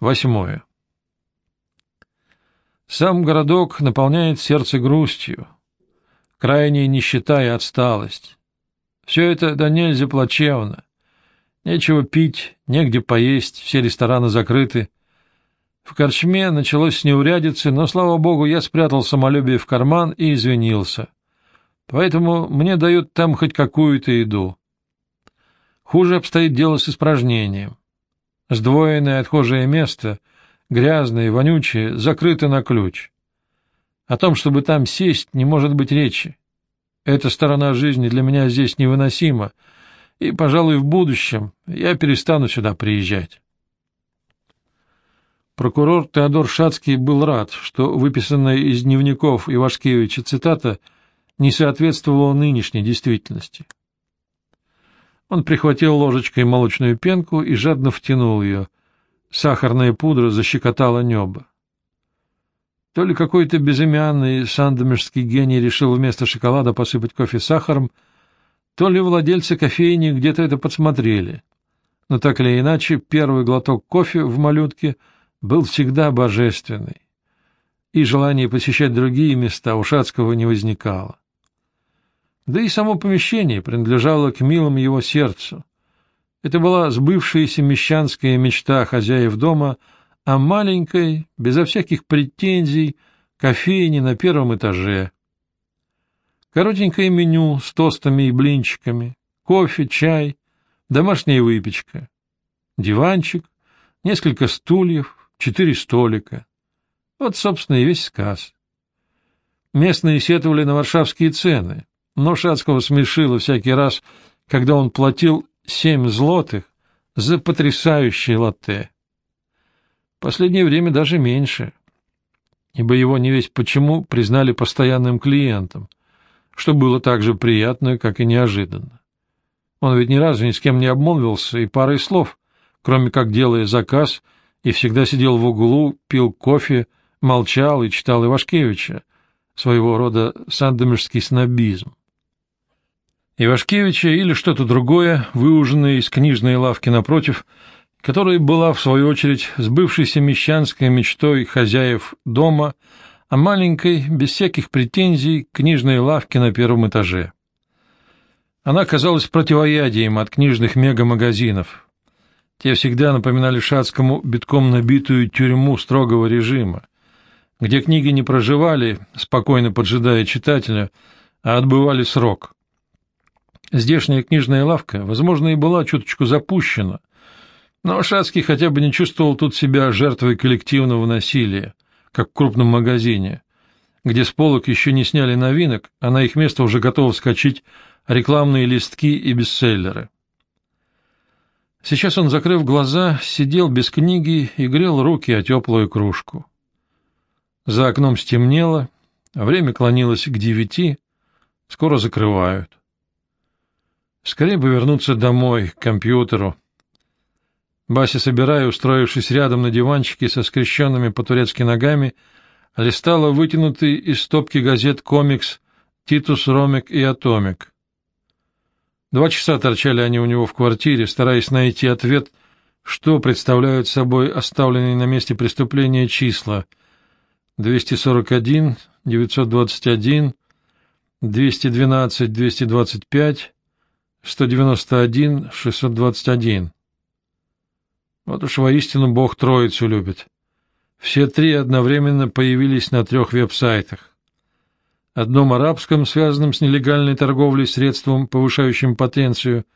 Восьмое. Сам городок наполняет сердце грустью, крайняя нищета и отсталость. Все это да нельзя плачевно. Нечего пить, негде поесть, все рестораны закрыты. В корчме началось с неурядицы, но, слава богу, я спрятал самолюбие в карман и извинился. Поэтому мне дают там хоть какую-то еду. Хуже обстоит дело с испражнением. Сдвоенное отхожее место, грязное вонючее, закрыто на ключ. О том, чтобы там сесть, не может быть речи. Эта сторона жизни для меня здесь невыносима, и, пожалуй, в будущем я перестану сюда приезжать. Прокурор Теодор Шацкий был рад, что выписанная из дневников Ивашкевича цитата не соответствовала нынешней действительности. Он прихватил ложечкой молочную пенку и жадно втянул ее. Сахарная пудра защекотала небо. То ли какой-то безымянный сандомирский гений решил вместо шоколада посыпать кофе сахаром, то ли владельцы кофейни где-то это подсмотрели. Но так или иначе, первый глоток кофе в малютке был всегда божественный, и желание посещать другие места у Шацкого не возникало. Да и само помещение принадлежало к милому его сердцу. Это была сбывшаяся мещанская мечта хозяев дома о маленькой, безо всяких претензий, кофейне на первом этаже. Коротенькое меню с тостами и блинчиками, кофе, чай, домашняя выпечка, диванчик, несколько стульев, четыре столика. Вот, собственно, и весь сказ. Местные сетовали на варшавские цены — но Шацкого смешило всякий раз, когда он платил семь злотых за потрясающее латте. Последнее время даже меньше, ибо его не весь почему признали постоянным клиентом, что было так же приятно, как и неожиданно. Он ведь ни разу ни с кем не обмолвился и парой слов, кроме как делая заказ, и всегда сидел в углу, пил кофе, молчал и читал Ивашкевича, своего рода сандомирский снобизм. Ивашкевича или что-то другое, выуженное из книжной лавки напротив, которая была, в свою очередь, сбывшейся мещанской мечтой хозяев дома о маленькой, без всяких претензий, книжной лавке на первом этаже. Она казалась противоядием от книжных мегамагазинов. Те всегда напоминали Шацкому битком набитую тюрьму строгого режима, где книги не проживали, спокойно поджидая читателя, а отбывали срок. Здешняя книжная лавка, возможно, и была чуточку запущена, но Шацкий хотя бы не чувствовал тут себя жертвой коллективного насилия, как в крупном магазине, где с полок еще не сняли новинок, а на их место уже готовы вскочить рекламные листки и бестселлеры. Сейчас он, закрыв глаза, сидел без книги и грел руки о теплую кружку. За окном стемнело, время клонилось к девяти, скоро закрывают. Скорее бы вернуться домой, к компьютеру. Бася, собирая, устроившись рядом на диванчике со скрещенными по-турецки ногами, листала вытянутый из стопки газет комикс «Титус, Ромик и Атомик». Два часа торчали они у него в квартире, стараясь найти ответ, что представляют собой оставленные на месте преступления числа 241, 921, 212, 225, 191, 621. Вот уж воистину Бог Троицу любит. Все три одновременно появились на трех веб-сайтах. Одном арабском, связанном с нелегальной торговлей средством, повышающим потенцию,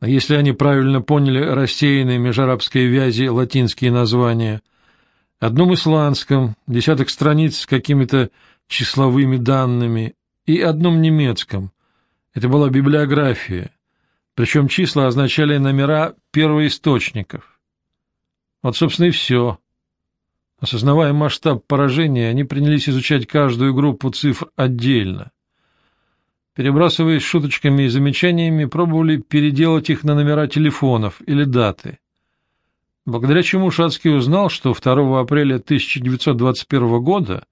а если они правильно поняли рассеянные межарабской вязи латинские названия, одном исландском, десяток страниц с какими-то числовыми данными, и одном немецком, это была библиография, причем числа означали номера первоисточников. Вот, собственно, и все. Осознавая масштаб поражения, они принялись изучать каждую группу цифр отдельно. Перебрасываясь шуточками и замечаниями, пробовали переделать их на номера телефонов или даты. Благодаря чему Шацкий узнал, что 2 апреля 1921 года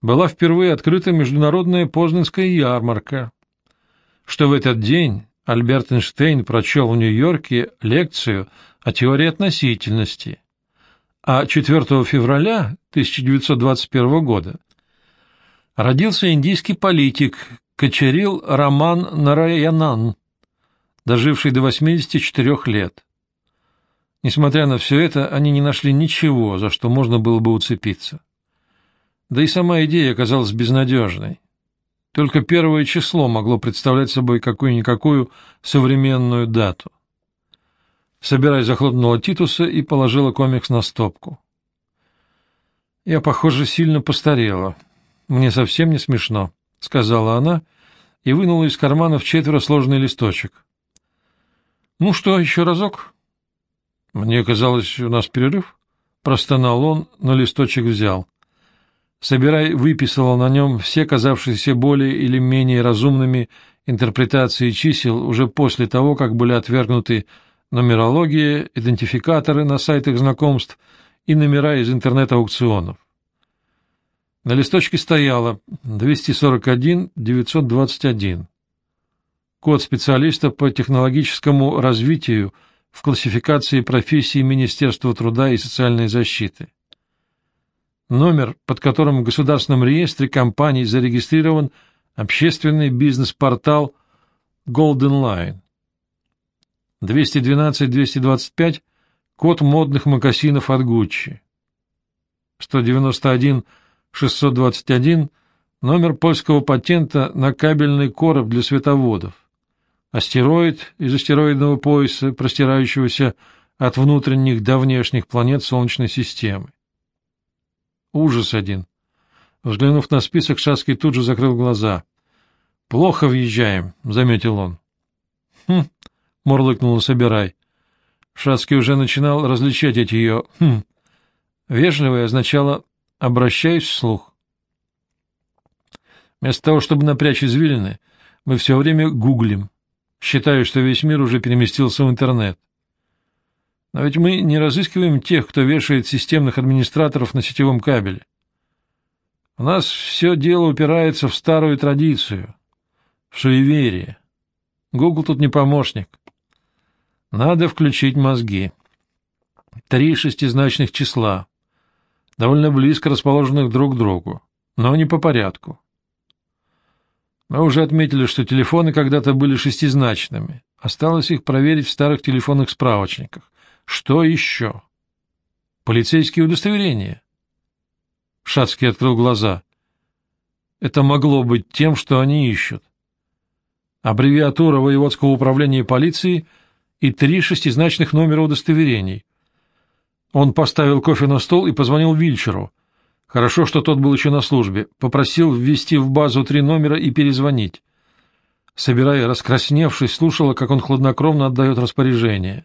была впервые открыта международная Познанская ярмарка, что в этот день Альберт Эйнштейн прочел в Нью-Йорке лекцию о теории относительности, а 4 февраля 1921 года родился индийский политик Качарил Роман Нараянан, доживший до 84 лет. Несмотря на все это, они не нашли ничего, за что можно было бы уцепиться. Да и сама идея оказалась безнадежной. Только первое число могло представлять собой какую-никакую современную дату. Собирай захлопнула Титуса и положила комикс на стопку. «Я, похоже, сильно постарела. Мне совсем не смешно», — сказала она и вынула из кармана в четверо сложный листочек. «Ну что, еще разок?» «Мне казалось, у нас перерыв?» — простонал он, но листочек взял. Собирай выписала на нем все казавшиеся более или менее разумными интерпретации чисел уже после того, как были отвергнуты нумерология, идентификаторы на сайтах знакомств и номера из интернет-аукционов. На листочке стояло 241-921. Код специалиста по технологическому развитию в классификации профессий Министерства труда и социальной защиты. Номер, под которым в Государственном реестре компаний зарегистрирован общественный бизнес-портал Golden Line. 212-225 — код модных мокасинов от Гуччи. 191-621 — номер польского патента на кабельный короб для световодов. Астероид из астероидного пояса, простирающегося от внутренних до внешних планет Солнечной системы. Ужас один. Взглянув на список, Шаский тут же закрыл глаза. «Плохо въезжаем», — заметил он. «Хм, — мурлыкнула Собирай. Шацкий уже начинал различать эти ее «хм». Вежливое означало «обращаюсь вслух». Вместо того, чтобы напрячь извилины, мы все время гуглим. Считаю, что весь мир уже переместился в интернет. Но ведь мы не разыскиваем тех, кто вешает системных администраторов на сетевом кабеле. У нас все дело упирается в старую традицию, в суеверие. Гугл тут не помощник. Надо включить мозги. Три шестизначных числа, довольно близко расположенных друг к другу, но не по порядку. Мы уже отметили, что телефоны когда-то были шестизначными. Осталось их проверить в старых телефонных справочниках. Что еще? Полицейские удостоверения. Шацкий открыл глаза. Это могло быть тем, что они ищут. Аббревиатура воеводского управления полиции — и три шестизначных номера удостоверений. Он поставил кофе на стол и позвонил Вильчеру. Хорошо, что тот был еще на службе. Попросил ввести в базу три номера и перезвонить. Собирая, раскрасневшись, слушала, как он хладнокровно отдает распоряжение.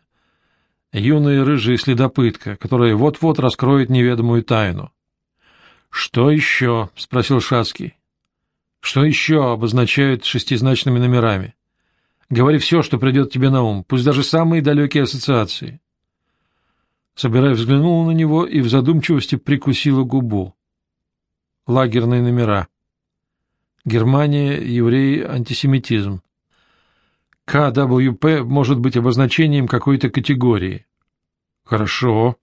Юная рыжая следопытка, которая вот-вот раскроет неведомую тайну. — Что еще? — спросил Шацкий. — Что еще обозначают шестизначными номерами? Говори все, что придет тебе на ум, пусть даже самые далекие ассоциации. Собирай взглянула на него и в задумчивости прикусила губу. Лагерные номера. Германия, евреи, антисемитизм. КВП может быть обозначением какой-то категории. Хорошо.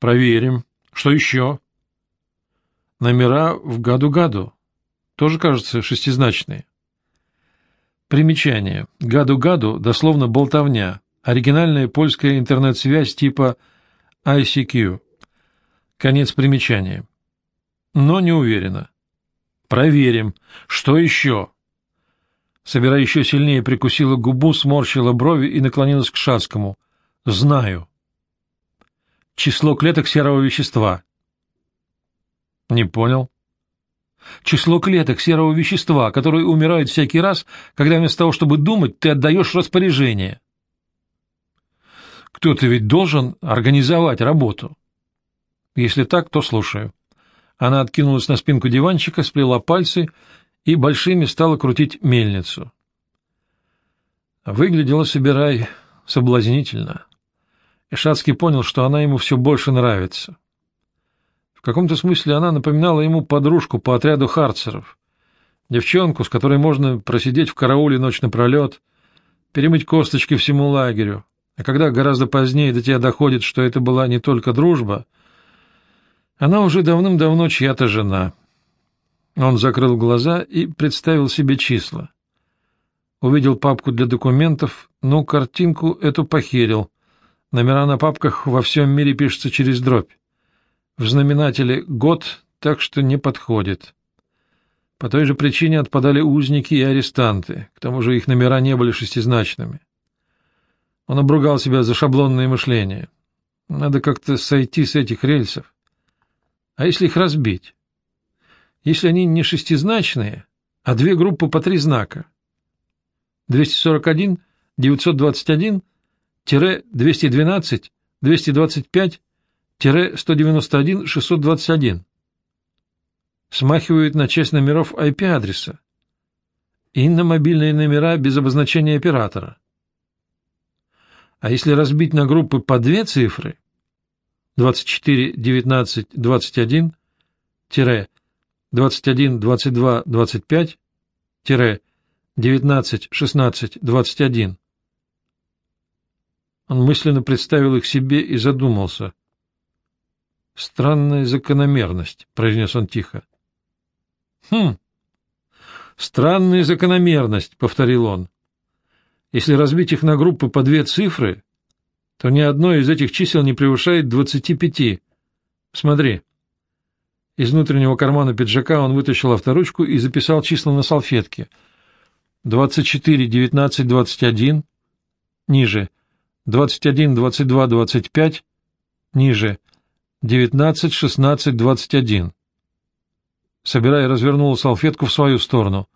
Проверим. Что еще? Номера в году-году. Тоже, кажется, шестизначные. Примечание. Гаду-гаду дословно болтовня. Оригинальная польская интернет-связь типа ICQ. Конец примечания. Но не уверена. Проверим. Что еще? Собирая еще сильнее, прикусила губу, сморщила брови и наклонилась к Шацкому. Знаю. Число клеток серого вещества. Не понял. Число клеток серого вещества, которые умирают всякий раз, когда вместо того, чтобы думать, ты отдаешь распоряжение. Кто-то ведь должен организовать работу. Если так, то слушаю. Она откинулась на спинку диванчика, сплела пальцы и большими стала крутить мельницу. Выглядела Собирай соблазнительно. Ишацкий понял, что она ему все больше нравится. В каком-то смысле она напоминала ему подружку по отряду харцеров, девчонку, с которой можно просидеть в карауле ночь напролет, перемыть косточки всему лагерю, а когда гораздо позднее до тебя доходит, что это была не только дружба, Она уже давным-давно чья-то жена. Он закрыл глаза и представил себе числа. Увидел папку для документов, но картинку эту похерил. Номера на папках во всем мире пишутся через дробь. В знаменателе «год», так что не подходит. По той же причине отпадали узники и арестанты, к тому же их номера не были шестизначными. Он обругал себя за шаблонное мышление. Надо как-то сойти с этих рельсов. А если их разбить? Если они не шестизначные, а две группы по три знака? 241, 921, 212, 225, 191, 621. Смахивают на часть номеров IP-адреса и на мобильные номера без обозначения оператора. А если разбить на группы по две цифры 24, 19, 21, 21, 22, 25, 19, 16, 21. Он мысленно представил их себе и задумался. «Странная закономерность», — произнес он тихо. «Хм, странная закономерность», — повторил он. Если разбить их на группы по две цифры, то ни одно из этих чисел не превышает 25. Смотри. Из внутреннего кармана пиджака он вытащил авторучку и записал числа на салфетке. 24, 19, 21. Ниже. 21, 22, 25. Ниже. 19, 16, 21. Собирая, развернул салфетку в свою сторону.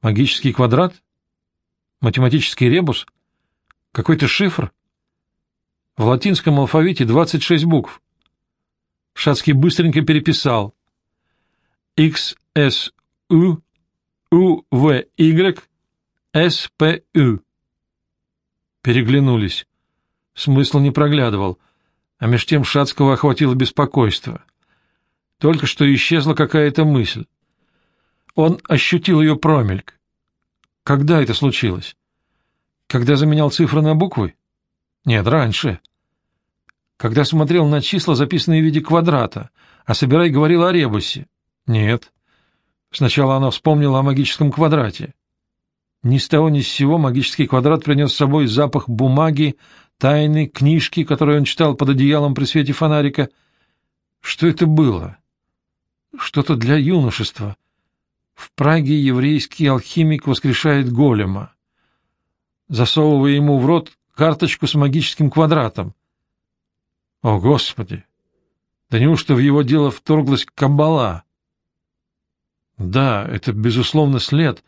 Магический квадрат? Математический ребус? Какой-то шифр? В латинском алфавите 26 букв. Шацкий быстренько переписал. X, S, U, U, V, Y, S, P, U. Переглянулись. Смысл не проглядывал, а меж тем Шацкого охватило беспокойство. Только что исчезла какая-то мысль. Он ощутил ее промельк. Когда это случилось? Когда заменял цифры на буквы? Нет, раньше. Когда смотрел на числа, записанные в виде квадрата, а Собирай говорил о ребусе? Нет. Сначала она вспомнила о магическом квадрате. Ни с того ни с сего магический квадрат принес с собой запах бумаги, тайны, книжки, которые он читал под одеялом при свете фонарика. Что это было? Что-то для юношества, в Праге еврейский алхимик воскрешает голема, засовывая ему в рот карточку с магическим квадратом. О, Господи! Да неужто в его дело вторглась каббала? Да, это, безусловно, след,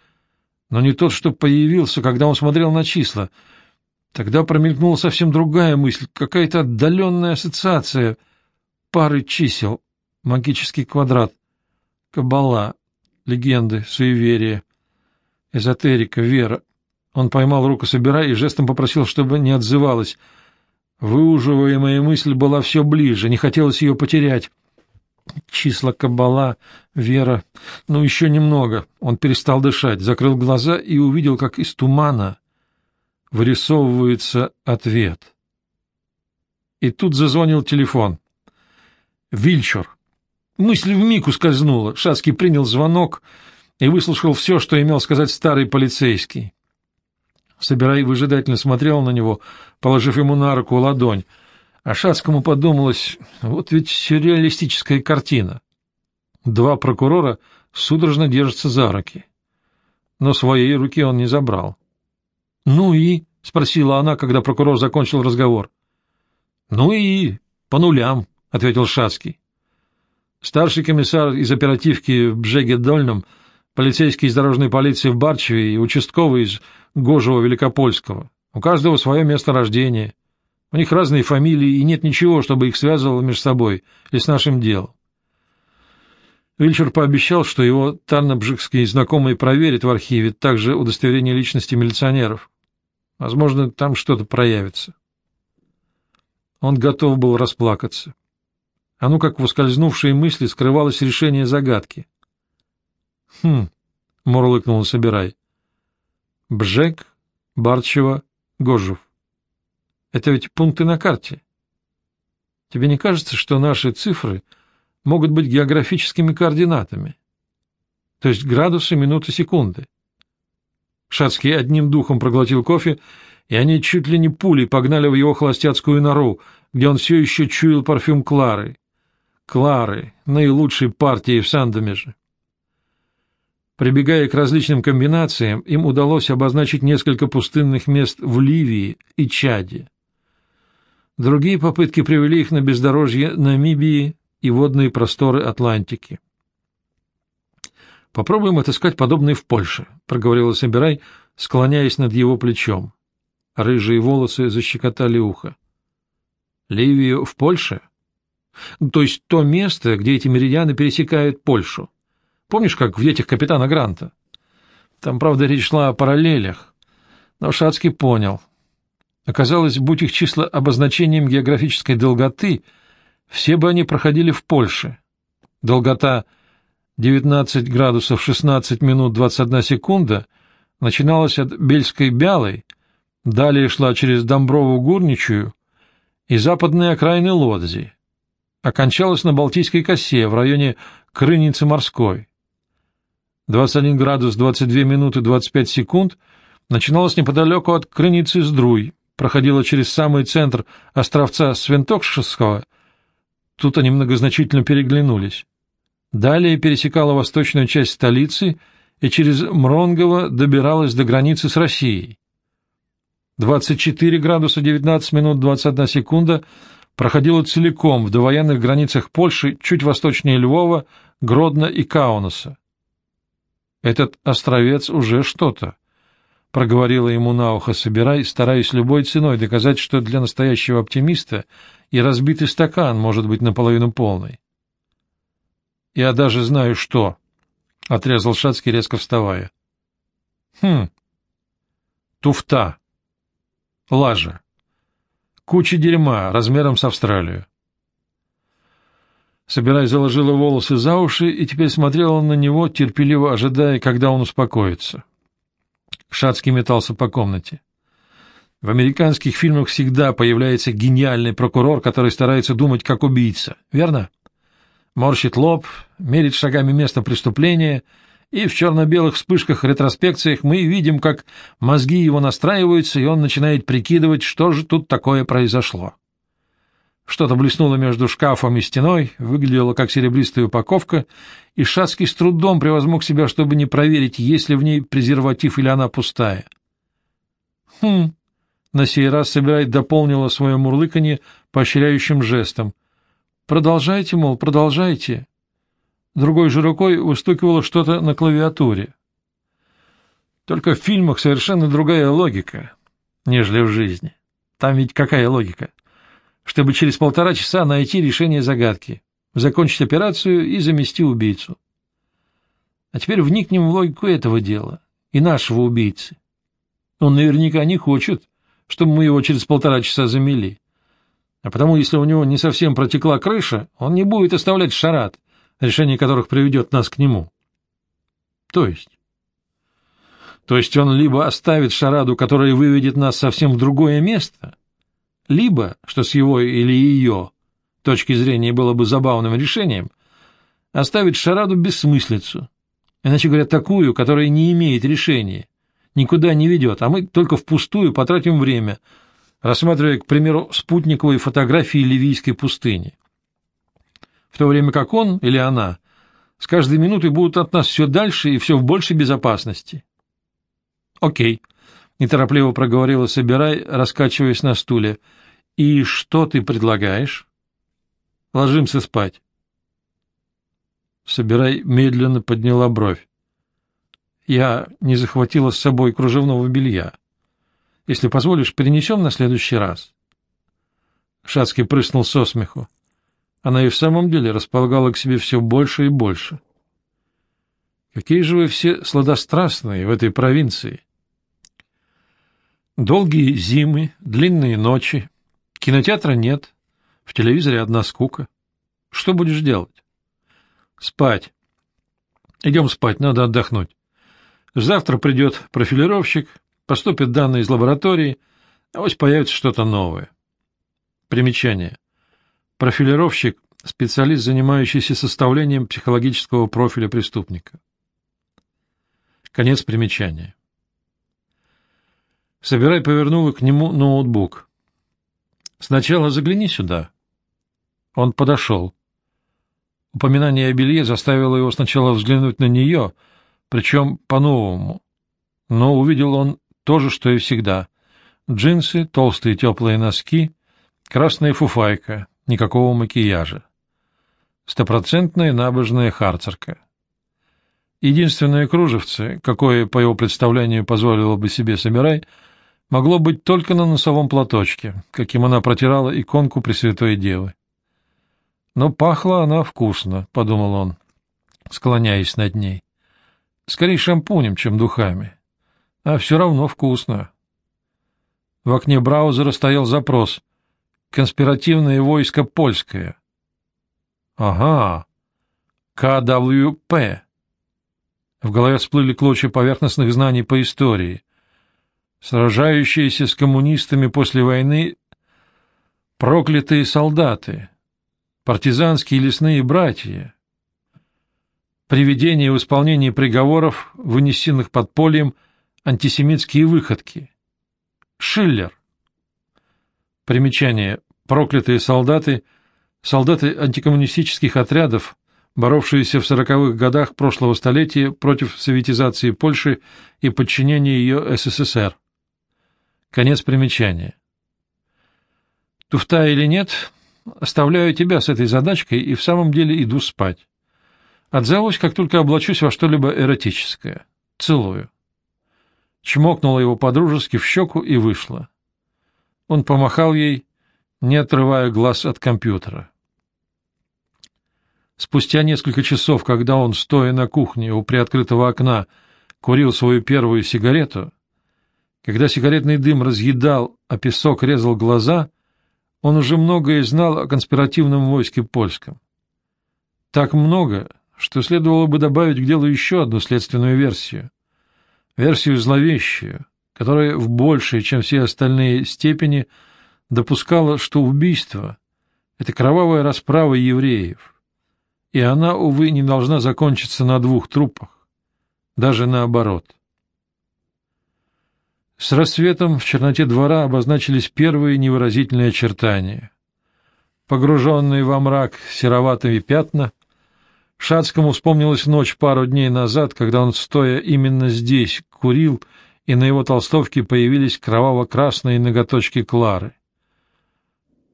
но не тот, что появился, когда он смотрел на числа. Тогда промелькнула совсем другая мысль, какая-то отдаленная ассоциация пары чисел, магический квадрат, каббала, легенды, суеверия, эзотерика, вера. Он поймал руку Собира и жестом попросил, чтобы не отзывалась. Выуживаемая мысль была все ближе, не хотелось ее потерять. Числа Каббала, вера, ну еще немного. Он перестал дышать, закрыл глаза и увидел, как из тумана вырисовывается ответ. И тут зазвонил телефон. Вильчер. Мысль вмиг ускользнула. Шацкий принял звонок и выслушал все, что имел сказать старый полицейский. Собирай выжидательно смотрел на него, положив ему на руку ладонь, а Шацкому подумалось, вот ведь сюрреалистическая картина. Два прокурора судорожно держатся за руки. Но своей руки он не забрал. — Ну и? — спросила она, когда прокурор закончил разговор. — Ну и по нулям, — ответил Шацкий. Старший комиссар из оперативки в Бжеге-Дольном, полицейский из дорожной полиции в Барчеве и участковый из Гожева-Великопольского. У каждого свое место рождения. У них разные фамилии, и нет ничего, чтобы их связывало между собой и с нашим делом. Вильчер пообещал, что его тарнобжикские знакомые проверят в архиве также удостоверение личности милиционеров. Возможно, там что-то проявится. Он готов был расплакаться. А ну как в ускользнувшей мысли скрывалось решение загадки. «Хм», — мурлыкнул Собирай. «Бжек, Барчева, Гожев. Это ведь пункты на карте. Тебе не кажется, что наши цифры могут быть географическими координатами, то есть градусы, минуты, секунды. Шацкий одним духом проглотил кофе, и они чуть ли не пулей погнали в его холостяцкую нору, где он все еще чуял парфюм Клары. Клары, наилучшей партии в Сандомеже. Прибегая к различным комбинациям, им удалось обозначить несколько пустынных мест в Ливии и Чаде. Другие попытки привели их на бездорожье Намибии и водные просторы Атлантики. «Попробуем отыскать подобные в Польше», — проговорила Собирай, склоняясь над его плечом. Рыжие волосы защекотали ухо. «Ливию в Польше?» «То есть то место, где эти меридианы пересекают Польшу. Помнишь, как в «Детях капитана Гранта»? Там, правда, речь шла о параллелях, но Шацкий понял. Оказалось, будь их числа обозначением географической долготы, все бы они проходили в Польше. Долгота 19 градусов 16 минут 21 секунда начиналась от Бельской Бялой, далее шла через Домброву Гурничую и западные окраины Лодзи, окончалась на Балтийской косе в районе Крыницы Морской. 21 градус 22 минуты 25 секунд начиналась неподалеку от Крыницы Здруй, проходила через самый центр островца Свинтокшского, тут они многозначительно переглянулись. Далее пересекала восточную часть столицы и через Мронгово добиралась до границы с Россией. 24 градуса 19 минут 21 секунда проходила целиком в довоенных границах Польши чуть восточнее Львова, Гродно и Каунаса. «Этот островец уже что-то», — проговорила ему на ухо Собирай, стараясь любой ценой доказать, что для настоящего оптимиста и разбитый стакан может быть наполовину полный. — Я даже знаю, что, — отрезал Шацкий, резко вставая. — Хм. Туфта. Лажа. Куча дерьма размером с Австралию. Собирай заложила волосы за уши и теперь смотрела на него, терпеливо ожидая, когда он успокоится. Шацкий метался по комнате. В американских фильмах всегда появляется гениальный прокурор, который старается думать как убийца, верно? — морщит лоб, мерит шагами место преступления, и в черно-белых вспышках-ретроспекциях мы видим, как мозги его настраиваются, и он начинает прикидывать, что же тут такое произошло. Что-то блеснуло между шкафом и стеной, выглядело как серебристая упаковка, и Шацкий с трудом превозмог себя, чтобы не проверить, есть ли в ней презерватив или она пустая. «Хм», — на сей раз собирает дополнила свое мурлыканье поощряющим жестом — Продолжайте, мол, продолжайте. Другой же рукой выстукивало что-то на клавиатуре. Только в фильмах совершенно другая логика, нежели в жизни. Там ведь какая логика? Чтобы через полтора часа найти решение загадки, закончить операцию и замести убийцу. А теперь вникнем в логику этого дела и нашего убийцы. Он наверняка не хочет, чтобы мы его через полтора часа замели. А потому, если у него не совсем протекла крыша, он не будет оставлять шарат, решение которых приведет нас к нему. То есть? То есть он либо оставит шараду, которая выведет нас совсем в другое место, либо, что с его или ее точки зрения было бы забавным решением, оставит шараду бессмыслицу, иначе говоря, такую, которая не имеет решения, никуда не ведет, а мы только впустую потратим время — рассматривая, к примеру, спутниковые фотографии ливийской пустыни. В то время как он или она с каждой минутой будут от нас все дальше и все в большей безопасности. «Окей», — неторопливо проговорила Собирай, раскачиваясь на стуле. «И что ты предлагаешь?» «Ложимся спать». Собирай медленно подняла бровь. «Я не захватила с собой кружевного белья». Если позволишь, перенесем на следующий раз. Шацкий прыснул со смеху. Она и в самом деле располагала к себе все больше и больше. Какие же вы все сладострастные в этой провинции! Долгие зимы, длинные ночи, кинотеатра нет, в телевизоре одна скука. Что будешь делать? Спать. Идем спать, надо отдохнуть. Завтра придет профилировщик, Поступят данные из лаборатории, а вот появится что-то новое. Примечание. Профилировщик специалист, занимающийся составлением психологического профиля преступника. Конец примечания. Собирай повернула к нему ноутбук. «Сначала загляни сюда». Он подошел. Упоминание о белье заставило его сначала взглянуть на нее, причем по-новому. Но увидел он то же, что и всегда. Джинсы, толстые теплые носки, красная фуфайка, никакого макияжа. Стопроцентная набожная харцерка. Единственное кружевце, какое, по его представлению, позволило бы себе Самирай — могло быть только на носовом платочке, каким она протирала иконку Пресвятой Девы. Но пахла она вкусно, — подумал он, склоняясь над ней. Скорее шампунем, чем духами. А все равно вкусно. В окне браузера стоял запрос «Конспиративное войско польское». Ага, КВП. В голове всплыли клочья поверхностных знаний по истории — сражающиеся с коммунистами после войны проклятые солдаты, партизанские лесные братья, приведение в исполнение приговоров, вынесенных подпольем, антисемитские выходки. Шиллер. Примечание. Проклятые солдаты, солдаты антикоммунистических отрядов, боровшиеся в сороковых годах прошлого столетия против советизации Польши и подчинения ее СССР. Конец примечания. Туфта или нет, оставляю тебя с этой задачкой и в самом деле иду спать. Отзовусь, как только облачусь во что-либо эротическое. Целую. Чмокнула его подружески в щеку и вышла. Он помахал ей, не отрывая глаз от компьютера. Спустя несколько часов, когда он, стоя на кухне у приоткрытого окна, курил свою первую сигарету, когда сигаретный дым разъедал, а песок резал глаза, он уже многое знал о конспиративном войске польском. Так много, что следовало бы добавить к делу еще одну следственную версию. Версию зловещую, которая в большей, чем все остальные степени, допускала, что убийство — это кровавая расправа евреев, и она, увы, не должна закончиться на двух трупах, даже наоборот. С рассветом в черноте двора обозначились первые невыразительные очертания. Погруженные во мрак сероватые пятна, Шацкому вспомнилась ночь пару дней назад, когда он, стоя именно здесь, курил, и на его толстовке появились кроваво-красные ноготочки Клары.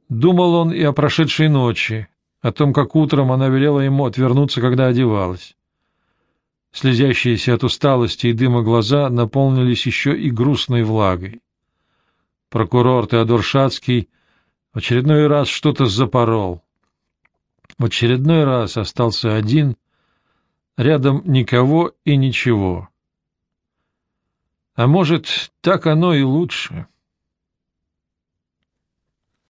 Думал он и о прошедшей ночи, о том, как утром она велела ему отвернуться, когда одевалась. Слезящиеся от усталости и дыма глаза наполнились еще и грустной влагой. Прокурор Теодор Шацкий в очередной раз что-то запорол. В очередной раз остался один, рядом никого и ничего. А может, так оно и лучше —